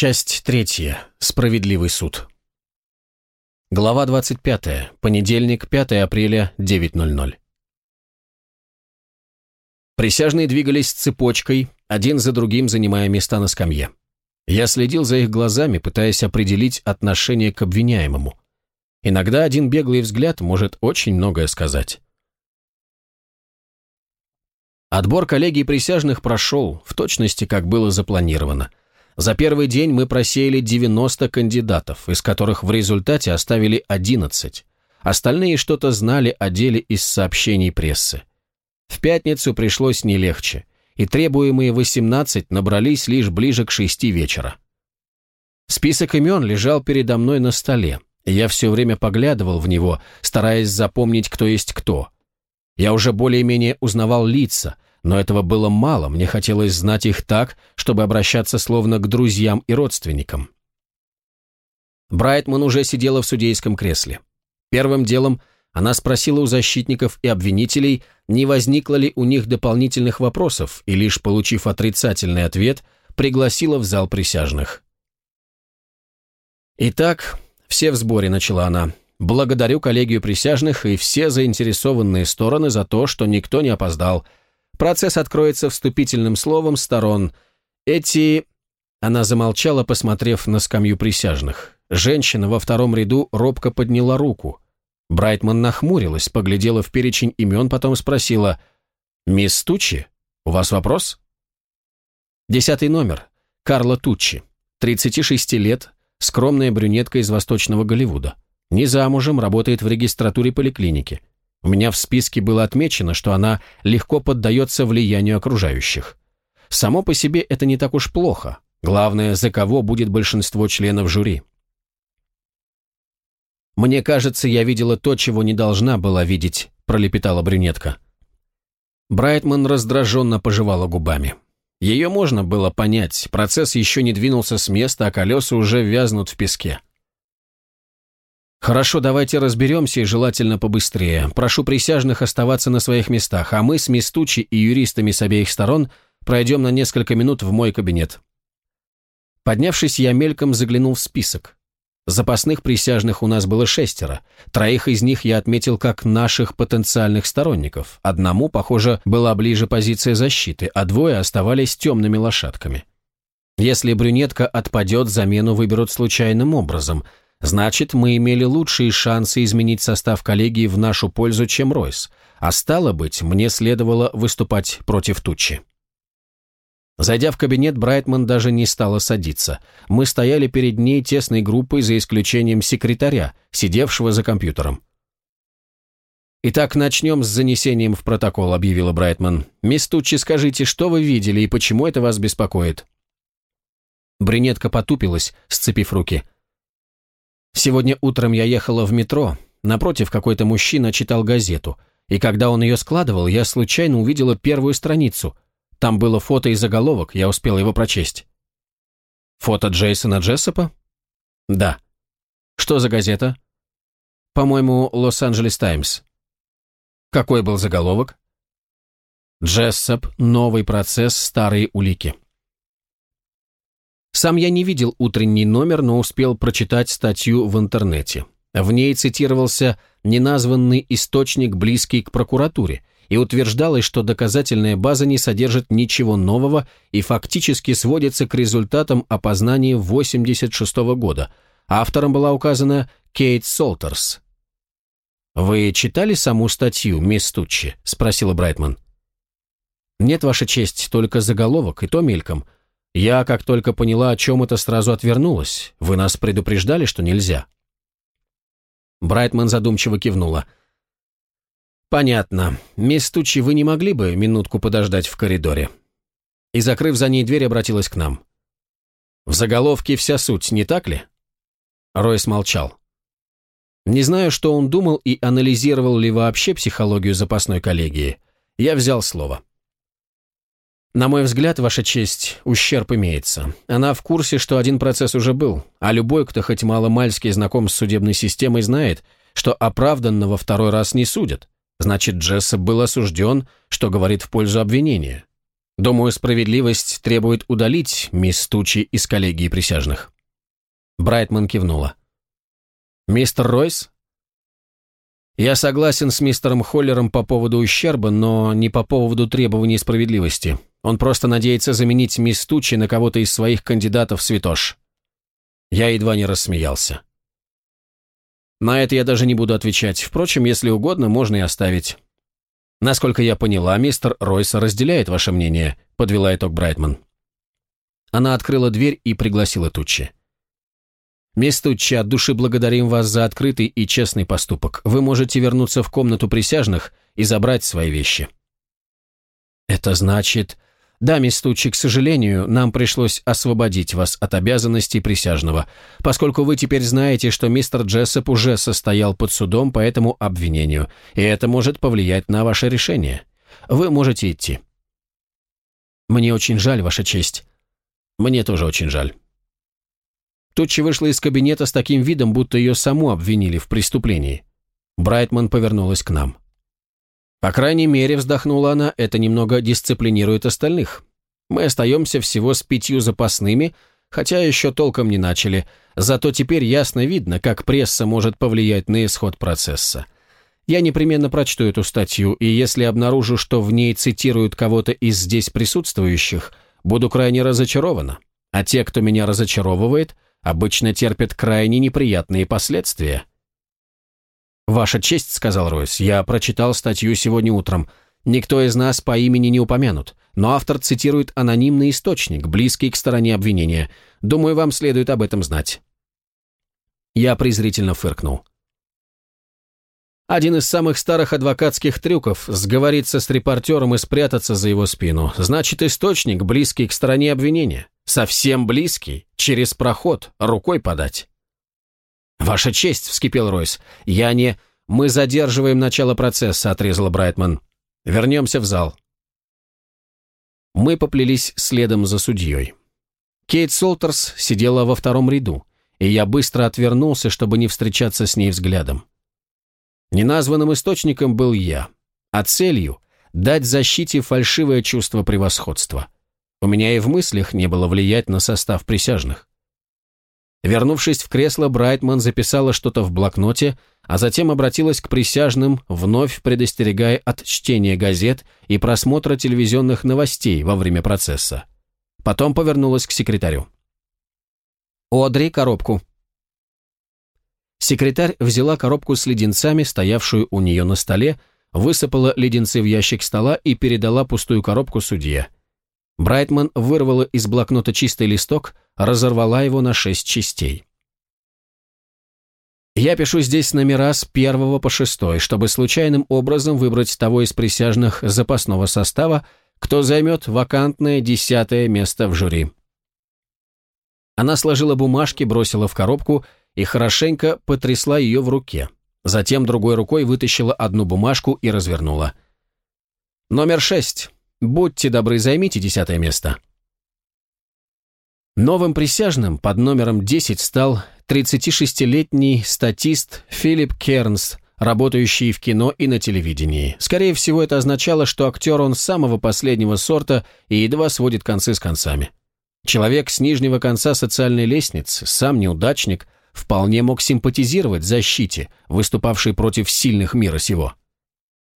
Часть третья. Справедливый суд. Глава 25. Понедельник, 5 апреля, 9.00. Присяжные двигались цепочкой, один за другим занимая места на скамье. Я следил за их глазами, пытаясь определить отношение к обвиняемому. Иногда один беглый взгляд может очень многое сказать. Отбор коллегий присяжных прошел, в точности, как было запланировано. За первый день мы просеяли 90 кандидатов, из которых в результате оставили 11. Остальные что-то знали о деле из сообщений прессы. В пятницу пришлось не легче, и требуемые 18 набрались лишь ближе к 6 вечера. Список имен лежал передо мной на столе, я все время поглядывал в него, стараясь запомнить, кто есть кто. Я уже более-менее узнавал лица – но этого было мало, мне хотелось знать их так, чтобы обращаться словно к друзьям и родственникам. Брайтман уже сидела в судейском кресле. Первым делом она спросила у защитников и обвинителей, не возникло ли у них дополнительных вопросов, и лишь получив отрицательный ответ, пригласила в зал присяжных. «Итак, все в сборе», — начала она. «Благодарю коллегию присяжных и все заинтересованные стороны за то, что никто не опоздал. Процесс откроется вступительным словом сторон. Эти... Она замолчала, посмотрев на скамью присяжных. Женщина во втором ряду робко подняла руку. Брайтман нахмурилась, поглядела в перечень имен, потом спросила, «Мисс Тучи, у вас вопрос?» Десятый номер. Карла Тучи. 36 лет, скромная брюнетка из восточного Голливуда. Не замужем, работает в регистратуре поликлиники. У меня в списке было отмечено, что она легко поддается влиянию окружающих. Само по себе это не так уж плохо. Главное, за кого будет большинство членов жюри. «Мне кажется, я видела то, чего не должна была видеть», – пролепетала брюнетка. Брайтман раздраженно пожевала губами. Ее можно было понять, процесс еще не двинулся с места, а колеса уже вязнут в песке. «Хорошо, давайте разберемся и желательно побыстрее. Прошу присяжных оставаться на своих местах, а мы с Мистучи и юристами с обеих сторон пройдем на несколько минут в мой кабинет». Поднявшись, я мельком заглянул в список. Запасных присяжных у нас было шестеро. Троих из них я отметил как наших потенциальных сторонников. Одному, похоже, была ближе позиция защиты, а двое оставались темными лошадками. Если брюнетка отпадет, замену выберут случайным образом – Значит, мы имели лучшие шансы изменить состав коллегии в нашу пользу, чем Ройс, а стало быть, мне следовало выступать против Тучи. Зайдя в кабинет, Брайтман даже не стала садиться. Мы стояли перед ней тесной группой, за исключением секретаря, сидевшего за компьютером. «Итак, начнем с занесением в протокол», — объявила Брайтман. «Мисс Тучи, скажите, что вы видели и почему это вас беспокоит?» Брюнетка потупилась, сцепив руки. Сегодня утром я ехала в метро, напротив какой-то мужчина читал газету, и когда он ее складывал, я случайно увидела первую страницу. Там было фото и заголовок, я успела его прочесть. Фото Джейсона Джессопа? Да. Что за газета? По-моему, Лос-Анджелес Таймс. Какой был заголовок? Джессоп, новый процесс, старые улики. Сам я не видел утренний номер, но успел прочитать статью в интернете. В ней цитировался неназванный источник, близкий к прокуратуре, и утверждалось, что доказательная база не содержит ничего нового и фактически сводится к результатам опознания 86 -го года. Автором была указана Кейт Солтерс. «Вы читали саму статью, мисс Туччи?» – спросила Брайтман. «Нет, Ваша честь, только заголовок, и то мельком», я, как только поняла, о чем это, сразу отвернулась. Вы нас предупреждали, что нельзя?» Брайтман задумчиво кивнула. «Понятно. Мисс Тучи, вы не могли бы минутку подождать в коридоре?» И, закрыв за ней дверь, обратилась к нам. «В заголовке вся суть, не так ли?» Ройс молчал. Не знаю, что он думал и анализировал ли вообще психологию запасной коллегии. Я взял слово. На мой взгляд, Ваша честь, ущерб имеется. Она в курсе, что один процесс уже был, а любой, кто хоть мало-мальски знаком с судебной системой, знает, что оправданного второй раз не судят. Значит, Джессоп был осужден, что говорит в пользу обвинения. Думаю, справедливость требует удалить мисс Тучи из коллегии присяжных. Брайтман кивнула. «Мистер Ройс?» «Я согласен с мистером Холлером по поводу ущерба, но не по поводу требований справедливости. Он просто надеется заменить мисс Тучи на кого-то из своих кандидатов святош». Я едва не рассмеялся. На это я даже не буду отвечать. Впрочем, если угодно, можно и оставить. Насколько я поняла, мистер Ройс разделяет ваше мнение, подвела итог Брайтман. Она открыла дверь и пригласила Туччи. «Мисс Туччи, от души благодарим вас за открытый и честный поступок. Вы можете вернуться в комнату присяжных и забрать свои вещи». «Это значит...» «Да, мисс Тучи, к сожалению, нам пришлось освободить вас от обязанностей присяжного, поскольку вы теперь знаете, что мистер Джессоп уже состоял под судом по этому обвинению, и это может повлиять на ваше решение. Вы можете идти». «Мне очень жаль, Ваша честь». «Мне тоже очень жаль». Тучи вышла из кабинета с таким видом, будто ее саму обвинили в преступлении. Брайтман повернулась к нам. По крайней мере, вздохнула она, это немного дисциплинирует остальных. Мы остаемся всего с пятью запасными, хотя еще толком не начали, зато теперь ясно видно, как пресса может повлиять на исход процесса. Я непременно прочту эту статью, и если обнаружу, что в ней цитируют кого-то из здесь присутствующих, буду крайне разочарована. А те, кто меня разочаровывает, обычно терпят крайне неприятные последствия. «Ваша честь», — сказал Ройс, — «я прочитал статью сегодня утром. Никто из нас по имени не упомянут, но автор цитирует анонимный источник, близкий к стороне обвинения. Думаю, вам следует об этом знать». Я презрительно фыркнул. Один из самых старых адвокатских трюков – сговориться с репортером и спрятаться за его спину. Значит, источник, близкий к стороне обвинения. Совсем близкий, через проход, рукой подать. «Ваша честь!» – вскипел Ройс. «Я не...» «Мы задерживаем начало процесса», – отрезал Брайтман. «Вернемся в зал». Мы поплелись следом за судьей. Кейт Солтерс сидела во втором ряду, и я быстро отвернулся, чтобы не встречаться с ней взглядом. Неназванным источником был я, а целью – дать защите фальшивое чувство превосходства. У меня и в мыслях не было влиять на состав присяжных. Вернувшись в кресло, Брайтман записала что-то в блокноте, а затем обратилась к присяжным, вновь предостерегая от чтения газет и просмотра телевизионных новостей во время процесса. Потом повернулась к секретарю. «Одри, коробку». Секретарь взяла коробку с леденцами, стоявшую у нее на столе, высыпала леденцы в ящик стола и передала пустую коробку судье. Брайтман вырвала из блокнота чистый листок, разорвала его на шесть частей. Я пишу здесь номера с первого по шестой, чтобы случайным образом выбрать того из присяжных запасного состава, кто займет вакантное десятое место в жюри. Она сложила бумажки, бросила в коробку и хорошенько потрясла ее в руке. Затем другой рукой вытащила одну бумажку и развернула. «Номер шесть. Будьте добры, займите десятое место». Новым присяжным под номером 10 стал 36-летний статист Филипп Кернс, работающий в кино и на телевидении. Скорее всего, это означало, что актер он самого последнего сорта и едва сводит концы с концами. Человек с нижнего конца социальной лестницы, сам неудачник, вполне мог симпатизировать защите, выступавшей против сильных мира сего.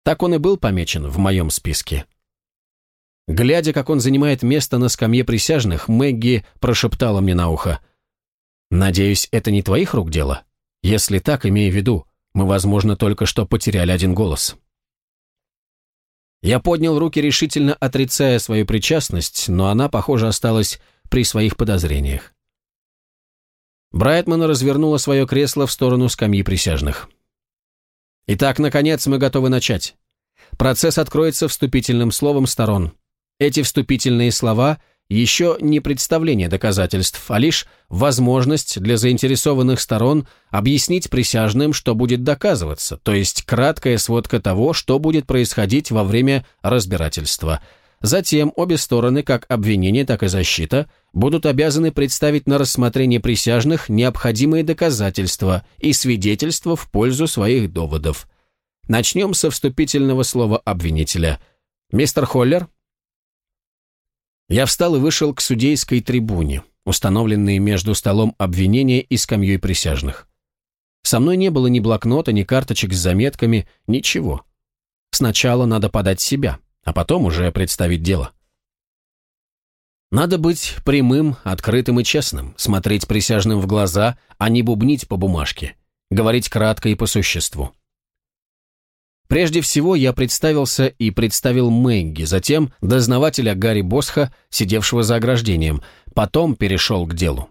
Так он и был помечен в моем списке. Глядя, как он занимает место на скамье присяжных, Мэгги прошептала мне на ухо. «Надеюсь, это не твоих рук дело? Если так, имея в виду, мы, возможно, только что потеряли один голос». Я поднял руки, решительно отрицая свою причастность, но она, похоже, осталась при своих подозрениях. Брайтман развернула свое кресло в сторону скамьи присяжных. «Итак, наконец, мы готовы начать. Процесс откроется вступительным словом сторон. Эти вступительные слова еще не представление доказательств, а лишь возможность для заинтересованных сторон объяснить присяжным, что будет доказываться, то есть краткая сводка того, что будет происходить во время разбирательства. Затем обе стороны, как обвинение, так и защита, будут обязаны представить на рассмотрение присяжных необходимые доказательства и свидетельства в пользу своих доводов. Начнем со вступительного слова обвинителя. «Мистер Холлер, Я встал и вышел к судейской трибуне, установленной между столом обвинения и скамьей присяжных. Со мной не было ни блокнота, ни карточек с заметками, ничего. Сначала надо подать себя, а потом уже представить дело. Надо быть прямым, открытым и честным, смотреть присяжным в глаза, а не бубнить по бумажке, говорить кратко и по существу. Прежде всего я представился и представил Мэгги, затем дознавателя Гарри Босха, сидевшего за ограждением, потом перешел к делу.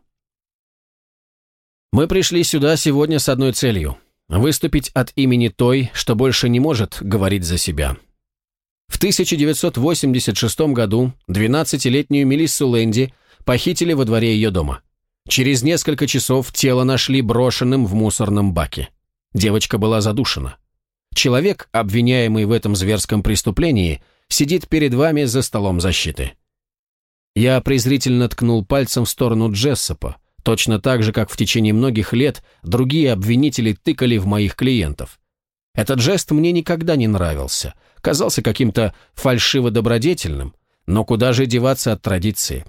Мы пришли сюда сегодня с одной целью – выступить от имени той, что больше не может говорить за себя. В 1986 году 12-летнюю Мелиссу Лэнди похитили во дворе ее дома. Через несколько часов тело нашли брошенным в мусорном баке. Девочка была задушена. Человек, обвиняемый в этом зверском преступлении, сидит перед вами за столом защиты. Я презрительно ткнул пальцем в сторону Джессопа, точно так же, как в течение многих лет другие обвинители тыкали в моих клиентов. Этот жест мне никогда не нравился, казался каким-то фальшиво-добродетельным, но куда же деваться от традиции?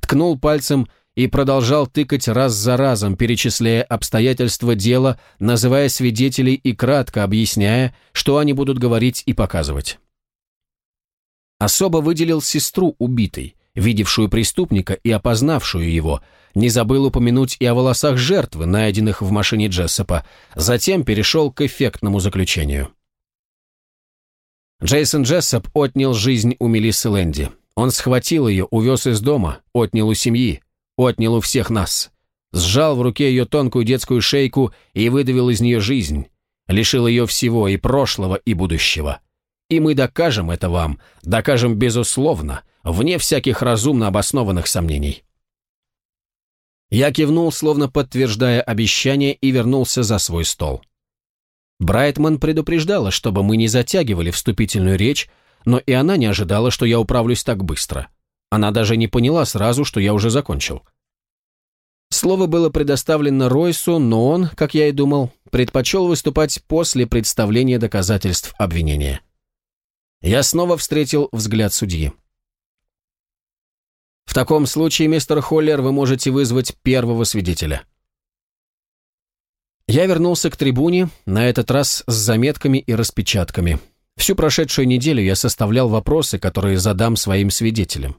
Ткнул пальцем и продолжал тыкать раз за разом, перечисляя обстоятельства дела, называя свидетелей и кратко объясняя, что они будут говорить и показывать. Особо выделил сестру убитой, видевшую преступника и опознавшую его, не забыл упомянуть и о волосах жертвы, найденных в машине Джессопа, затем перешел к эффектному заключению. Джейсон Джессоп отнял жизнь у Мелиссы Лэнди. Он схватил ее, увез из дома, отнял у семьи, отнял у всех нас. Сжал в руке ее тонкую детскую шейку и выдавил из нее жизнь. Лишил ее всего и прошлого, и будущего. И мы докажем это вам, докажем безусловно, вне всяких разумно обоснованных сомнений. Я кивнул, словно подтверждая обещание, и вернулся за свой стол. Брайтман предупреждала, чтобы мы не затягивали вступительную речь, но и она не ожидала, что я управлюсь так быстро. Она даже не поняла сразу, что я уже закончил. Слово было предоставлено Ройсу, но он, как я и думал, предпочел выступать после представления доказательств обвинения. Я снова встретил взгляд судьи. В таком случае, мистер Холлер, вы можете вызвать первого свидетеля. Я вернулся к трибуне, на этот раз с заметками и распечатками. Всю прошедшую неделю я составлял вопросы, которые задам своим свидетелям.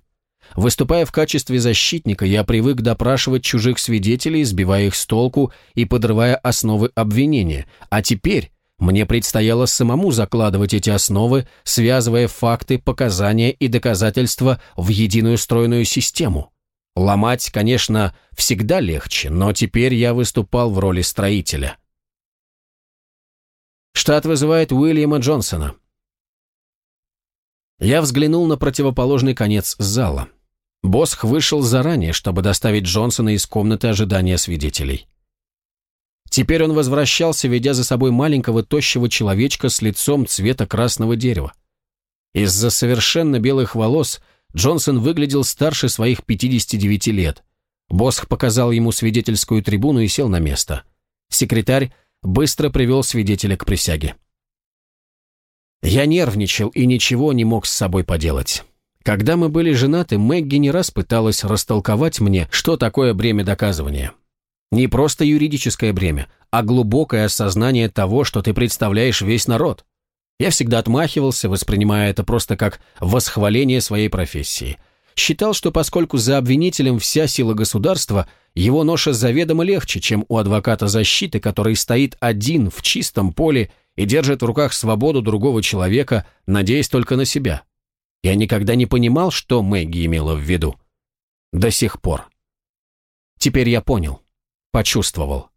Выступая в качестве защитника, я привык допрашивать чужих свидетелей, сбивая их с толку и подрывая основы обвинения, а теперь мне предстояло самому закладывать эти основы, связывая факты, показания и доказательства в единую стройную систему. Ломать, конечно, всегда легче, но теперь я выступал в роли строителя. Штат вызывает Уильяма Джонсона. Я взглянул на противоположный конец зала. Босх вышел заранее, чтобы доставить Джонсона из комнаты ожидания свидетелей. Теперь он возвращался, ведя за собой маленького тощего человечка с лицом цвета красного дерева. Из-за совершенно белых волос Джонсон выглядел старше своих 59 лет. Босх показал ему свидетельскую трибуну и сел на место. Секретарь быстро привел свидетеля к присяге. Я нервничал и ничего не мог с собой поделать. Когда мы были женаты, Мэгги не раз пыталась растолковать мне, что такое бремя доказывания. Не просто юридическое бремя, а глубокое осознание того, что ты представляешь весь народ. Я всегда отмахивался, воспринимая это просто как восхваление своей профессии. Считал, что поскольку за обвинителем вся сила государства, его ноша заведомо легче, чем у адвоката защиты, который стоит один в чистом поле и держит в руках свободу другого человека, надеясь только на себя. Я никогда не понимал, что Мэгги имела в виду. До сих пор. Теперь я понял. Почувствовал.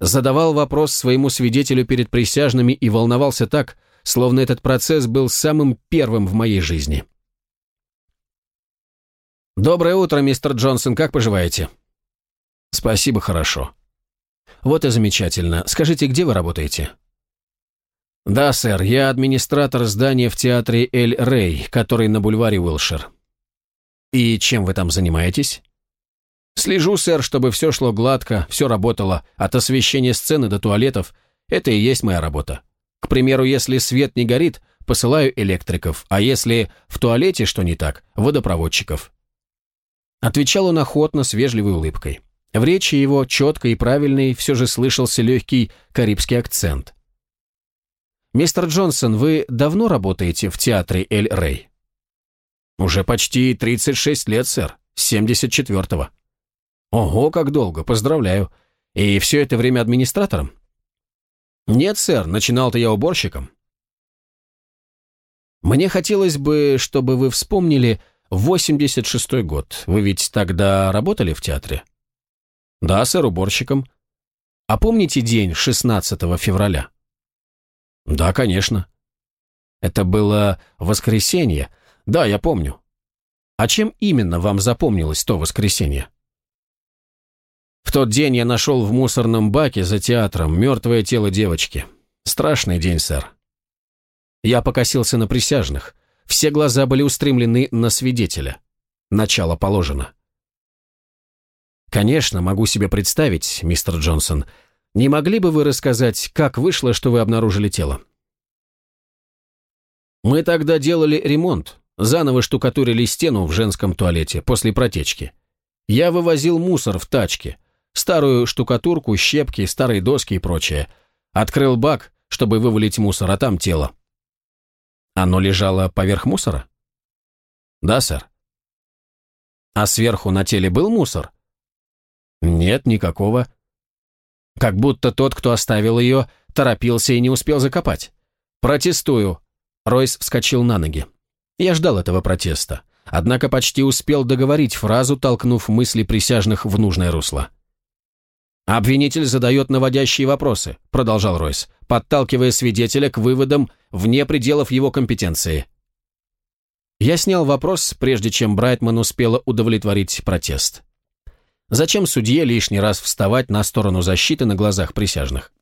Задавал вопрос своему свидетелю перед присяжными и волновался так, словно этот процесс был самым первым в моей жизни. «Доброе утро, мистер Джонсон, как поживаете?» «Спасибо, хорошо». «Вот и замечательно. Скажите, где вы работаете?» «Да, сэр, я администратор здания в театре Эль Рей, который на бульваре Уилшир». «И чем вы там занимаетесь?» «Слежу, сэр, чтобы все шло гладко, все работало, от освещения сцены до туалетов. Это и есть моя работа. К примеру, если свет не горит, посылаю электриков, а если в туалете что не так, водопроводчиков. Отвечал он охотно, с вежливой улыбкой. В речи его, четкой и правильной, все же слышался легкий карибский акцент. «Мистер Джонсон, вы давно работаете в театре Эль Рей?» «Уже почти 36 лет, сэр, с 74-го». «Ого, как долго, поздравляю. И все это время администратором?» «Нет, сэр, начинал-то я уборщиком». «Мне хотелось бы, чтобы вы вспомнили 86-й год. Вы ведь тогда работали в театре?» «Да, сэр, уборщиком». «А помните день 16 февраля?» «Да, конечно». «Это было воскресенье. Да, я помню. А чем именно вам запомнилось то воскресенье?» В тот день я нашел в мусорном баке за театром мертвое тело девочки. Страшный день, сэр. Я покосился на присяжных. Все глаза были устремлены на свидетеля. Начало положено. Конечно, могу себе представить, мистер Джонсон. Не могли бы вы рассказать, как вышло, что вы обнаружили тело? Мы тогда делали ремонт. Заново штукатурили стену в женском туалете после протечки. Я вывозил мусор в тачке. Старую штукатурку, щепки, старые доски и прочее. Открыл бак, чтобы вывалить мусор, а там тело. Оно лежало поверх мусора? Да, сэр. А сверху на теле был мусор? Нет, никакого. Как будто тот, кто оставил ее, торопился и не успел закопать. Протестую. Ройс вскочил на ноги. Я ждал этого протеста, однако почти успел договорить фразу, толкнув мысли присяжных в нужное русло. «Обвинитель задает наводящие вопросы», — продолжал Ройс, подталкивая свидетеля к выводам вне пределов его компетенции. Я снял вопрос, прежде чем Брайтман успела удовлетворить протест. Зачем судье лишний раз вставать на сторону защиты на глазах присяжных?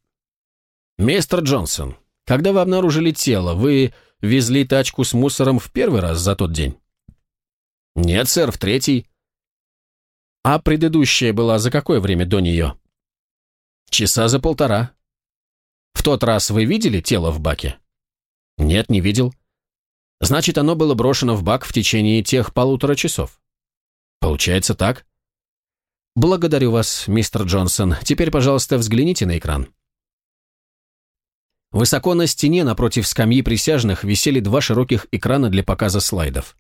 «Мистер Джонсон, когда вы обнаружили тело, вы везли тачку с мусором в первый раз за тот день?» «Нет, сэр, в третий». «А предыдущая была за какое время до нее?» Часа за полтора. В тот раз вы видели тело в баке? Нет, не видел. Значит, оно было брошено в бак в течение тех полутора часов. Получается так? Благодарю вас, мистер Джонсон. Теперь, пожалуйста, взгляните на экран. Высоко на стене напротив скамьи присяжных висели два широких экрана для показа слайдов.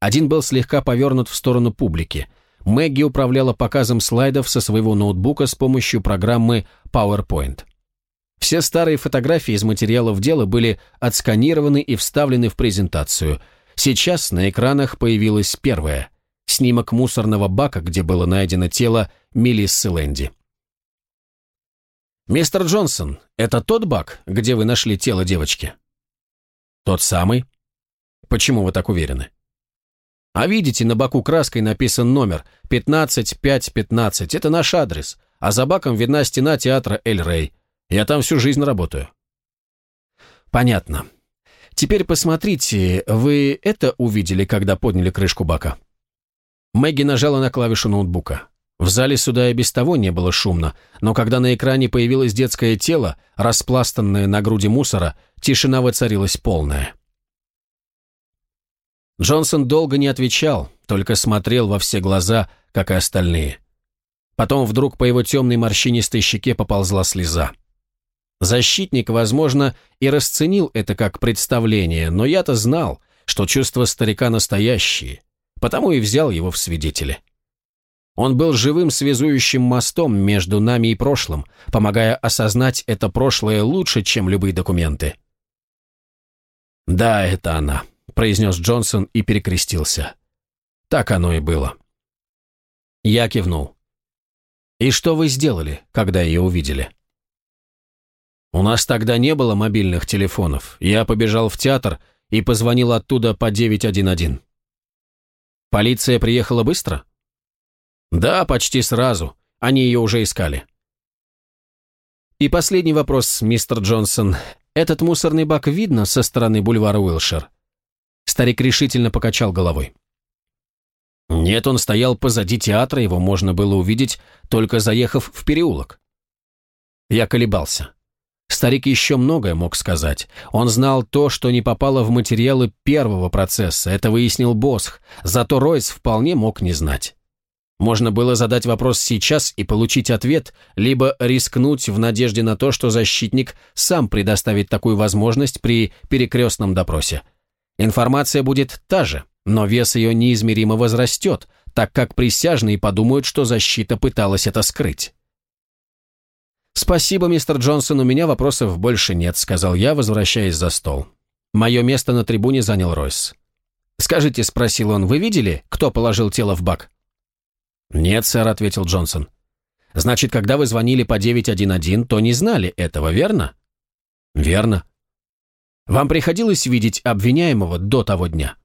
Один был слегка повернут в сторону публики, Мэгги управляла показом слайдов со своего ноутбука с помощью программы PowerPoint. Все старые фотографии из материалов дела были отсканированы и вставлены в презентацию. Сейчас на экранах появилась первая – снимок мусорного бака, где было найдено тело Мелиссы Лэнди. «Мистер Джонсон, это тот бак, где вы нашли тело девочки?» «Тот самый?» «Почему вы так уверены?» А видите, на боку краской написан номер 15515. Это наш адрес. А за баком видна стена театра Эль Рей. Я там всю жизнь работаю. Понятно. Теперь посмотрите, вы это увидели, когда подняли крышку бака? Мэгги нажала на клавишу ноутбука. В зале суда и без того не было шумно, но когда на экране появилось детское тело, распластанное на груди мусора, тишина воцарилась полная. Джонсон долго не отвечал, только смотрел во все глаза, как и остальные. Потом вдруг по его темной морщинистой щеке поползла слеза. Защитник, возможно, и расценил это как представление, но я-то знал, что чувства старика настоящие, потому и взял его в свидетели. Он был живым связующим мостом между нами и прошлым, помогая осознать это прошлое лучше, чем любые документы. Да, это она произнес Джонсон и перекрестился. Так оно и было. Я кивнул. «И что вы сделали, когда ее увидели?» «У нас тогда не было мобильных телефонов. Я побежал в театр и позвонил оттуда по 911». «Полиция приехала быстро?» «Да, почти сразу. Они ее уже искали». «И последний вопрос, мистер Джонсон. Этот мусорный бак видно со стороны бульвара Уилшер?» Старик решительно покачал головой. Нет, он стоял позади театра, его можно было увидеть, только заехав в переулок. Я колебался. Старик еще многое мог сказать. Он знал то, что не попало в материалы первого процесса, это выяснил Босх, зато Ройс вполне мог не знать. Можно было задать вопрос сейчас и получить ответ, либо рискнуть в надежде на то, что защитник сам предоставит такую возможность при перекрестном допросе. Информация будет та же, но вес ее неизмеримо возрастет, так как присяжные подумают, что защита пыталась это скрыть. «Спасибо, мистер Джонсон, у меня вопросов больше нет», — сказал я, возвращаясь за стол. Мое место на трибуне занял Ройс. «Скажите», — спросил он, — «вы видели, кто положил тело в бак?» «Нет, сэр», — ответил Джонсон. «Значит, когда вы звонили по 911, то не знали этого, верно?» «Верно». «Вам приходилось видеть обвиняемого до того дня?»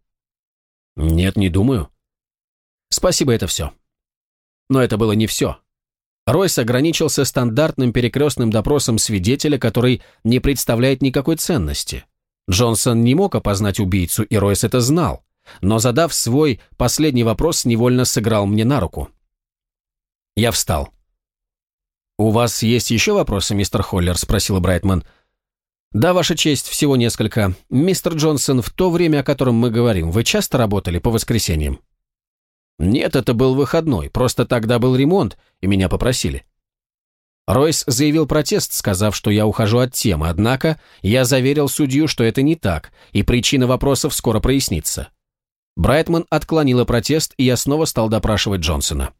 «Нет, не думаю». «Спасибо, это все». Но это было не все. Ройс ограничился стандартным перекрестным допросом свидетеля, который не представляет никакой ценности. Джонсон не мог опознать убийцу, и Ройс это знал, но, задав свой последний вопрос, невольно сыграл мне на руку. Я встал. «У вас есть еще вопросы, мистер Холлер?» – спросил Брайтман. «Да, Ваша честь, всего несколько. Мистер Джонсон, в то время, о котором мы говорим, вы часто работали по воскресеньям?» «Нет, это был выходной, просто тогда был ремонт, и меня попросили». Ройс заявил протест, сказав, что я ухожу от темы, однако я заверил судью, что это не так, и причина вопросов скоро прояснится. Брайтман отклонила протест, и я снова стал допрашивать Джонсона.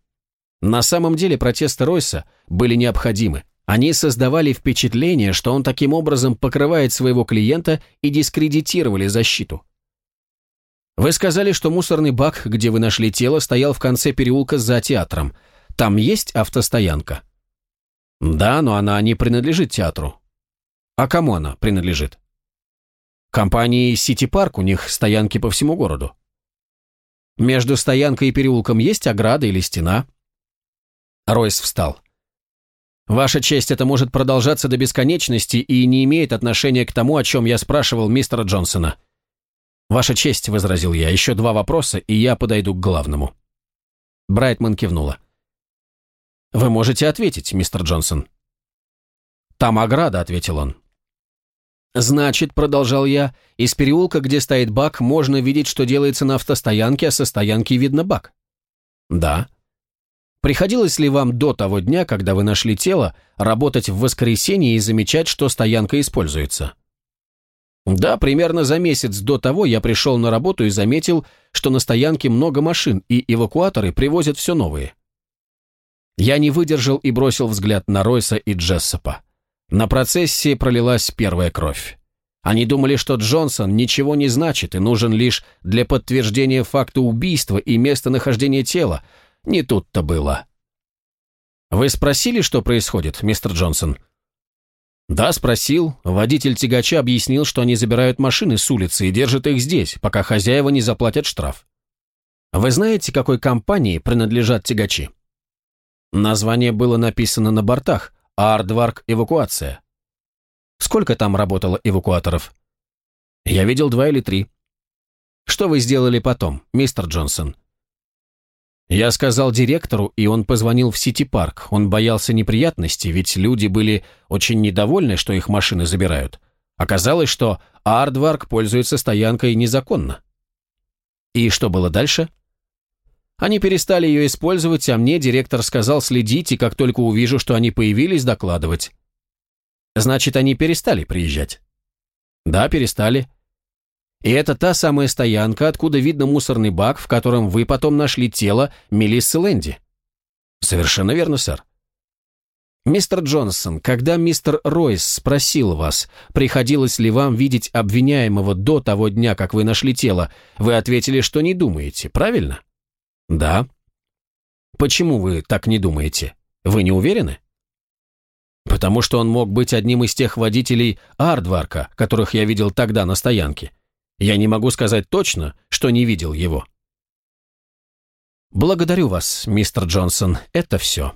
На самом деле протесты Ройса были необходимы. Они создавали впечатление, что он таким образом покрывает своего клиента и дискредитировали защиту. Вы сказали, что мусорный бак, где вы нашли тело, стоял в конце переулка за театром. Там есть автостоянка? Да, но она не принадлежит театру. А кому она принадлежит? Компании Сити Парк, у них стоянки по всему городу. Между стоянкой и переулком есть ограда или стена? Ройс встал. Ваша честь, это может продолжаться до бесконечности и не имеет отношения к тому, о чем я спрашивал мистера Джонсона. «Ваша честь», — возразил я, — «еще два вопроса, и я подойду к главному». Брайтман кивнула. «Вы можете ответить, мистер Джонсон». «Там ограда», — ответил он. «Значит», — продолжал я, — «из переулка, где стоит бак, можно видеть, что делается на автостоянке, а со стоянки видно бак». «Да». «Приходилось ли вам до того дня, когда вы нашли тело, работать в воскресенье и замечать, что стоянка используется?» Да, примерно за месяц до того я пришел на работу и заметил, что на стоянке много машин, и эвакуаторы привозят все новые. Я не выдержал и бросил взгляд на Ройса и Джессопа. На процессе пролилась первая кровь. Они думали, что Джонсон ничего не значит и нужен лишь для подтверждения факта убийства и местонахождения тела. Не тут-то было. «Вы спросили, что происходит, мистер Джонсон?» «Да, спросил. Водитель тягача объяснил, что они забирают машины с улицы и держат их здесь, пока хозяева не заплатят штраф. Вы знаете, какой компании принадлежат тягачи?» Название было написано на бортах «Ардварк Эвакуация». Сколько там работало эвакуаторов? Я видел два или три. Что вы сделали потом, мистер Джонсон? Я сказал директору, и он позвонил в Сити-парк. Он боялся неприятностей, ведь люди были очень недовольны, что их машины забирают. Оказалось, что Ардварк пользуется стоянкой незаконно. И что было дальше? Они перестали ее использовать, а мне директор сказал следить, и как только увижу, что они появились, докладывать. Значит, они перестали приезжать? Да, перестали. И это та самая стоянка, откуда видно мусорный бак, в котором вы потом нашли тело Мелиссы Лэнди. Совершенно верно, сэр. Мистер Джонсон, когда мистер Ройс спросил вас, приходилось ли вам видеть обвиняемого до того дня, как вы нашли тело, вы ответили, что не думаете, правильно? Да. Почему вы так не думаете? Вы не уверены? Потому что он мог быть одним из тех водителей Ардварка, которых я видел тогда на стоянке. Я не могу сказать точно, что не видел его. Благодарю вас, мистер Джонсон, это все.